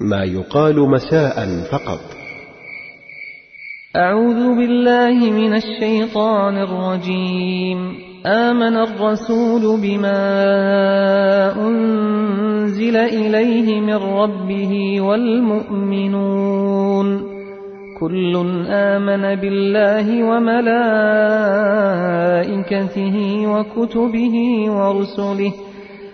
ما يقال مساء فقط. أعوذ بالله من الشيطان الرجيم. آمن الرسول بما أنزل إليه من ربه والمؤمنون. كل آمن بالله وملائكته وكتبه ورسله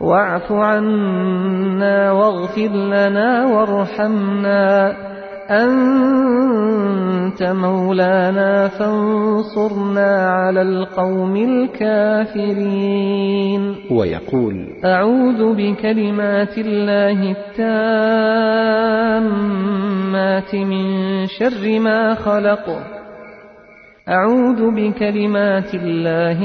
واعف عنا واغفر لنا وارحمنا. أنت مولانا فانصرنا على القوم الكافرين. ويقول أعوذ بكلمات الله التامات من شر ما خلق. أعوذ بكلمات الله